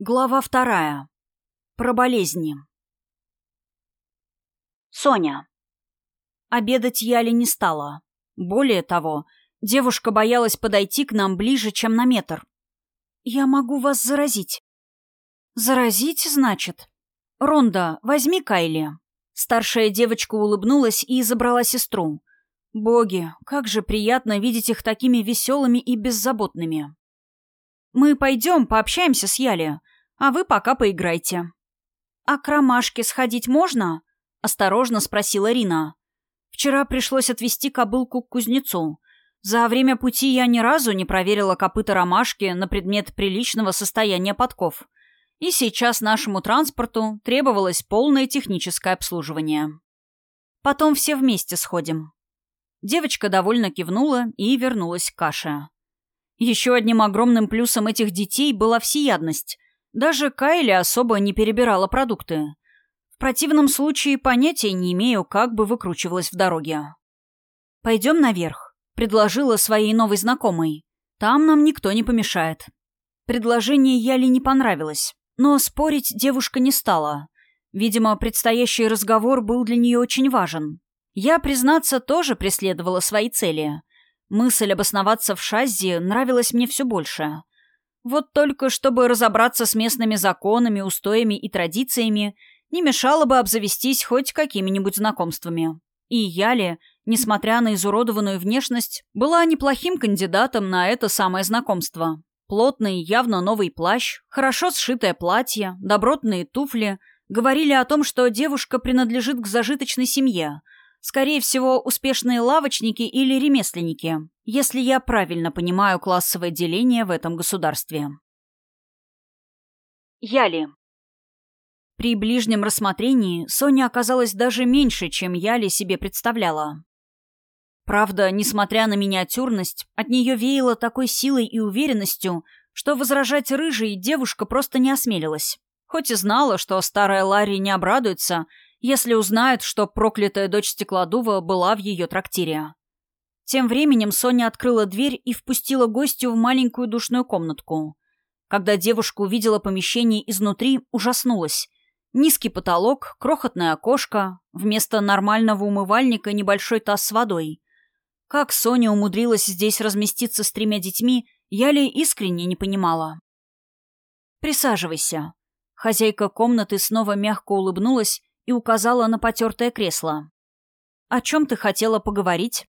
Глава вторая. Про болезни. Соня. Обедать Яли не стала. Более того, девушка боялась подойти к нам ближе, чем на метр. «Я могу вас заразить». «Заразить, значит?» «Ронда, возьми Кайли». Старшая девочка улыбнулась и забрала сестру. «Боги, как же приятно видеть их такими веселыми и беззаботными». «Мы пойдем, пообщаемся с Яли, а вы пока поиграйте». «А к ромашке сходить можно?» — осторожно спросила Рина. «Вчера пришлось отвезти кобылку к кузнецу. За время пути я ни разу не проверила копыта ромашки на предмет приличного состояния подков. И сейчас нашему транспорту требовалось полное техническое обслуживание. Потом все вместе сходим». Девочка довольно кивнула и вернулась к каше. Еще одним огромным плюсом этих детей была всеядность. Даже Кайли особо не перебирала продукты. В противном случае понятия не имею, как бы выкручивалась в дороге. «Пойдем наверх», — предложила своей новой знакомой. «Там нам никто не помешает». Предложение Яли не понравилось, но спорить девушка не стала. Видимо, предстоящий разговор был для нее очень важен. Я, признаться, тоже преследовала свои цели — Мысль обосноваться в Шаззе нравилась мне все больше. Вот только чтобы разобраться с местными законами, устоями и традициями, не мешало бы обзавестись хоть какими-нибудь знакомствами. И Яли, несмотря на изуродованную внешность, была неплохим кандидатом на это самое знакомство. Плотный, явно новый плащ, хорошо сшитое платье, добротные туфли говорили о том, что девушка принадлежит к зажиточной семье – Скорее всего, успешные лавочники или ремесленники, если я правильно понимаю классовое деление в этом государстве. Яли. При ближнем рассмотрении Соня оказалась даже меньше, чем Яли себе представляла. Правда, несмотря на миниатюрность, от нее веяло такой силой и уверенностью, что возражать рыжей девушка просто не осмелилась. Хоть и знала, что старая Ларри не обрадуется, если узнает, что проклятая дочь Стеклодува была в ее трактире. Тем временем Соня открыла дверь и впустила гостю в маленькую душную комнатку. Когда девушка увидела помещение изнутри, ужаснулась. Низкий потолок, крохотное окошко, вместо нормального умывальника небольшой таз с водой. Как Соня умудрилась здесь разместиться с тремя детьми, я ли искренне не понимала. «Присаживайся». Хозяйка комнаты снова мягко улыбнулась и указала на потертое кресло. «О чем ты хотела поговорить?»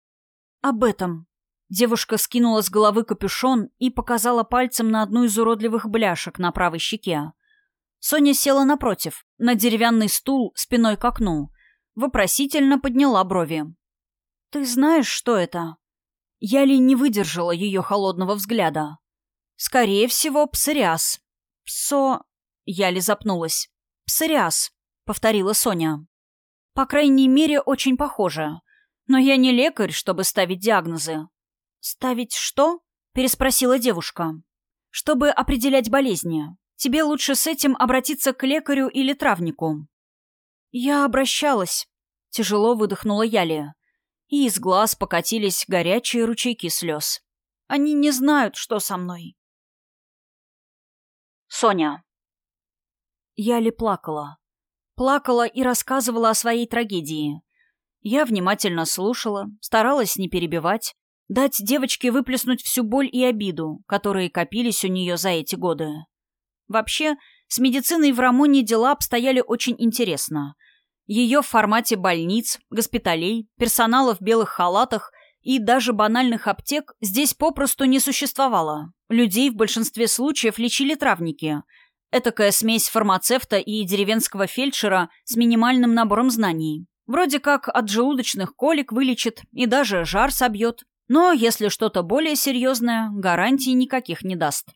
«Об этом». Девушка скинула с головы капюшон и показала пальцем на одну из уродливых бляшек на правой щеке. Соня села напротив, на деревянный стул спиной к окну. Вопросительно подняла брови. «Ты знаешь, что это?» Я ли не выдержала ее холодного взгляда. «Скорее всего, псориаз». «Псо...» Я ли запнулась. «Псориаз. — повторила Соня. «По крайней мере, очень похоже. Но я не лекарь, чтобы ставить диагнозы». «Ставить что?» — переспросила девушка. «Чтобы определять болезни. Тебе лучше с этим обратиться к лекарю или травнику». «Я обращалась», — тяжело выдохнула Яли. И из глаз покатились горячие ручейки слез. «Они не знают, что со мной». Соня. Яли плакала. Плакала и рассказывала о своей трагедии. Я внимательно слушала, старалась не перебивать, дать девочке выплеснуть всю боль и обиду, которые копились у нее за эти годы. Вообще, с медициной в Рамоне дела обстояли очень интересно. Ее в формате больниц, госпиталей, персонала в белых халатах и даже банальных аптек здесь попросту не существовало. Людей в большинстве случаев лечили травники – Этакая смесь фармацевта и деревенского фельдшера с минимальным набором знаний. Вроде как от желудочных колик вылечит и даже жар собьет. Но если что-то более серьезное, гарантий никаких не даст.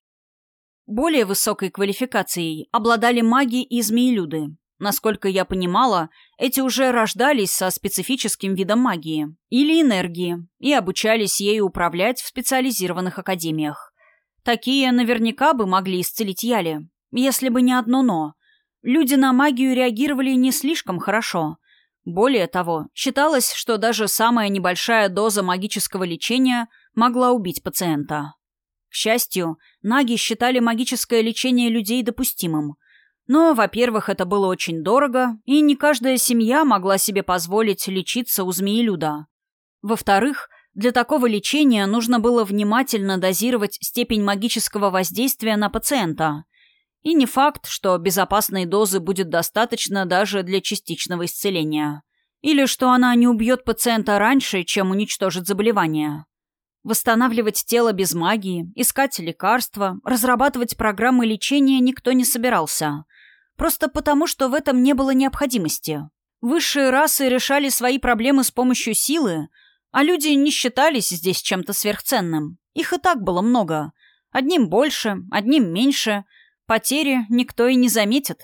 Более высокой квалификацией обладали маги и змеелюды. Насколько я понимала, эти уже рождались со специфическим видом магии или энергии и обучались ею управлять в специализированных академиях. Такие наверняка бы могли исцелить Яли, если бы не одно «но». Люди на магию реагировали не слишком хорошо. Более того, считалось, что даже самая небольшая доза магического лечения могла убить пациента. К счастью, наги считали магическое лечение людей допустимым. Но, во-первых, это было очень дорого, и не каждая семья могла себе позволить лечиться у змеи-люда. Во-вторых, для такого лечения нужно было внимательно дозировать степень магического воздействия на пациента. И не факт, что безопасной дозы будет достаточно даже для частичного исцеления. Или что она не убьет пациента раньше, чем уничтожит заболевание. Восстанавливать тело без магии, искать лекарства, разрабатывать программы лечения никто не собирался. Просто потому, что в этом не было необходимости. Высшие расы решали свои проблемы с помощью силы – а люди не считались здесь чем-то сверхценным. Их и так было много. Одним больше, одним меньше. Потери никто и не заметит.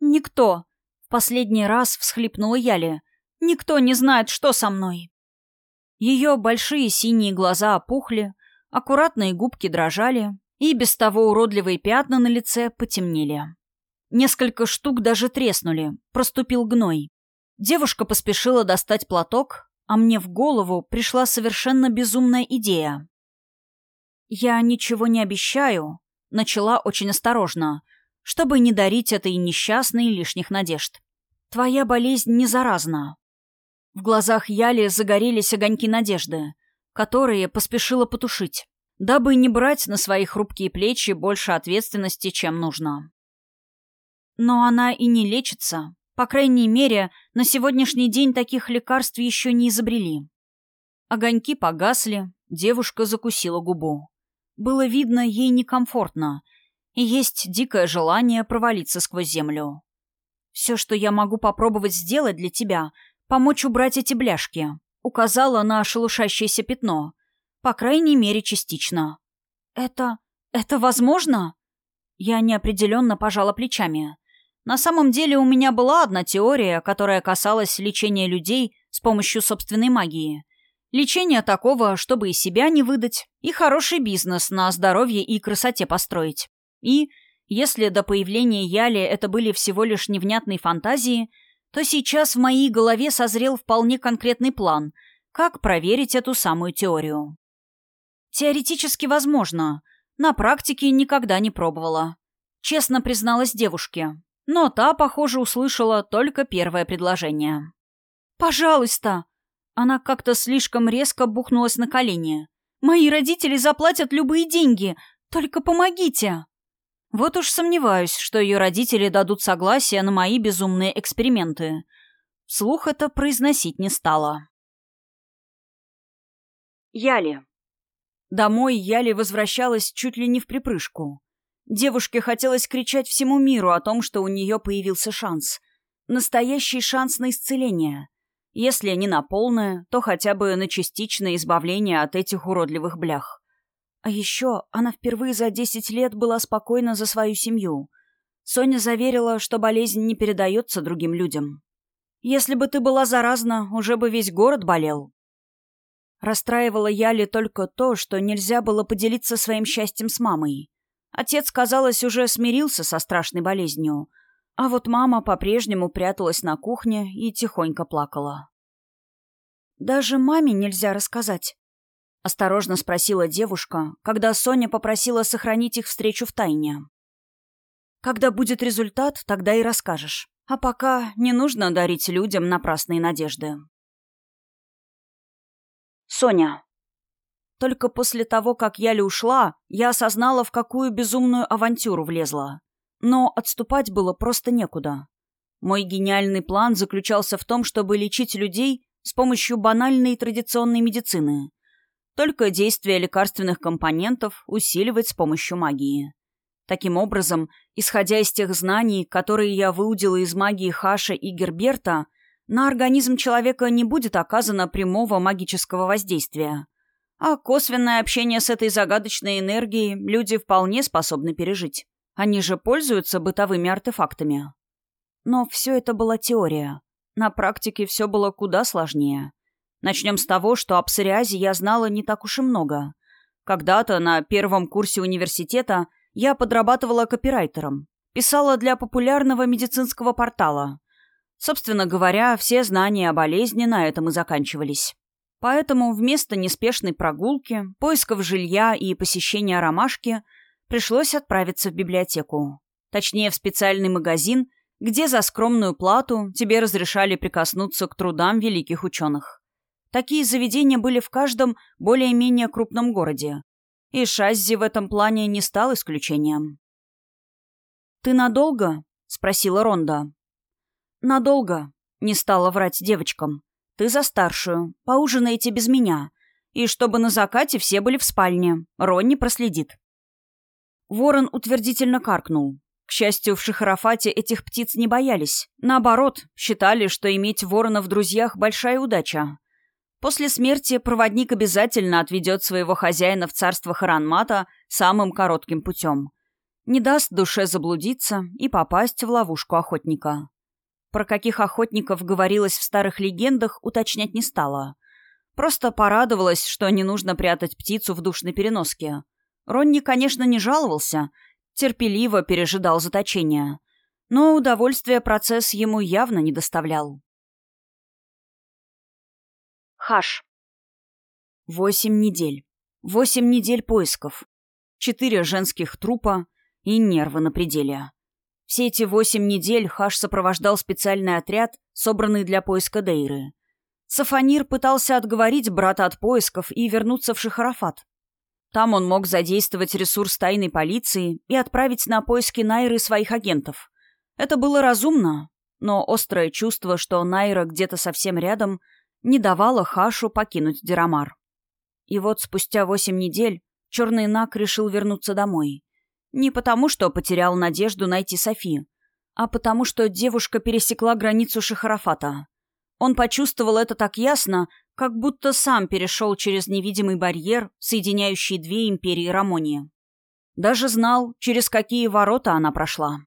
«Никто», — в последний раз всхлипнула Яли, — «никто не знает, что со мной». Ее большие синие глаза опухли, аккуратные губки дрожали, и без того уродливые пятна на лице потемнели. Несколько штук даже треснули, проступил гной. Девушка поспешила достать платок, а мне в голову пришла совершенно безумная идея. «Я ничего не обещаю», — начала очень осторожно, чтобы не дарить этой несчастной лишних надежд. «Твоя болезнь не заразна». В глазах Яли загорелись огоньки надежды, которые поспешила потушить, дабы не брать на свои хрупкие плечи больше ответственности, чем нужно. Но она и не лечится, по крайней мере, на сегодняшний день таких лекарств еще не изобрели. Огоньки погасли, девушка закусила губу. Было видно, ей некомфортно, и есть дикое желание провалиться сквозь землю. «Все, что я могу попробовать сделать для тебя, помочь убрать эти бляшки», указала на шелушащееся пятно. По крайней мере, частично. «Это... это возможно?» Я неопределенно пожала плечами. На самом деле у меня была одна теория, которая касалась лечения людей с помощью собственной магии. Лечение такого, чтобы и себя не выдать, и хороший бизнес на здоровье и красоте построить. И, если до появления Яли это были всего лишь невнятные фантазии, то сейчас в моей голове созрел вполне конкретный план, как проверить эту самую теорию. Теоретически возможно, на практике никогда не пробовала. Честно призналась девушке, но та, похоже, услышала только первое предложение. «Пожалуйста!» Она как-то слишком резко бухнулась на колени. «Мои родители заплатят любые деньги, только помогите!» Вот уж сомневаюсь, что ее родители дадут согласие на мои безумные эксперименты. Слух это произносить не стала. Яли. Домой Яли возвращалась чуть ли не в припрыжку. Девушке хотелось кричать всему миру о том, что у нее появился шанс. Настоящий шанс на исцеление. Если не на полное, то хотя бы на частичное избавление от этих уродливых блях. А еще она впервые за десять лет была спокойна за свою семью. Соня заверила, что болезнь не передается другим людям. «Если бы ты была заразна, уже бы весь город болел». Расстраивала Яли только то, что нельзя было поделиться своим счастьем с мамой. Отец, казалось, уже смирился со страшной болезнью, а вот мама по-прежнему пряталась на кухне и тихонько плакала. «Даже маме нельзя рассказать?» — осторожно спросила девушка, когда Соня попросила сохранить их встречу в тайне. «Когда будет результат, тогда и расскажешь. А пока не нужно дарить людям напрасные надежды». Соня. Только после того, как Яля ушла, я осознала, в какую безумную авантюру влезла. Но отступать было просто некуда. Мой гениальный план заключался в том, чтобы лечить людей с помощью банальной традиционной медицины. Только действие лекарственных компонентов усиливать с помощью магии. Таким образом, исходя из тех знаний, которые я выудила из магии Хаша и Герберта, на организм человека не будет оказано прямого магического воздействия – а косвенное общение с этой загадочной энергией люди вполне способны пережить. Они же пользуются бытовыми артефактами. Но все это была теория. На практике все было куда сложнее. Начнем с того, что о псориазе я знала не так уж и много. Когда-то на первом курсе университета я подрабатывала копирайтером. Писала для популярного медицинского портала. Собственно говоря, все знания о болезни на этом и заканчивались. Поэтому вместо неспешной прогулки, поисков жилья и посещения ромашки пришлось отправиться в библиотеку. Точнее, в специальный магазин, где за скромную плату тебе разрешали прикоснуться к трудам великих ученых. Такие заведения были в каждом более-менее крупном городе. И Шаззи в этом плане не стал исключением. «Ты надолго?» — спросила Ронда. «Надолго», — не стала врать девочкам. «Ты за старшую. Поужинаете без меня. И чтобы на закате все были в спальне. Ронни проследит». Ворон утвердительно каркнул. К счастью, в Шахарафате этих птиц не боялись. Наоборот, считали, что иметь ворона в друзьях – большая удача. После смерти проводник обязательно отведет своего хозяина в царство Харанмата самым коротким путем. Не даст душе заблудиться и попасть в ловушку охотника. Про каких охотников говорилось в старых легендах, уточнять не стала. Просто порадовалась, что не нужно прятать птицу в душной переноске. Ронни, конечно, не жаловался – терпеливо пережидал заточение. Но удовольствия процесс ему явно не доставлял. Хаш. Восемь недель. Восемь недель поисков. Четыре женских трупа и нервы на пределе. Все эти восемь недель Хаш сопровождал специальный отряд, собранный для поиска Дейры. Сафанир пытался отговорить брата от поисков и вернуться в Шахарафат. Там он мог задействовать ресурс тайной полиции и отправить на поиски Найры своих агентов. Это было разумно, но острое чувство, что Найра где-то совсем рядом, не давало Хашу покинуть Дирамар. И вот спустя восемь недель Черный Нак решил вернуться домой. Не потому, что потерял надежду найти Софи, а потому, что девушка пересекла границу Шахарафата. Он почувствовал это так ясно, как будто сам перешел через невидимый барьер, соединяющий две империи Рамонии. Даже знал, через какие ворота она прошла.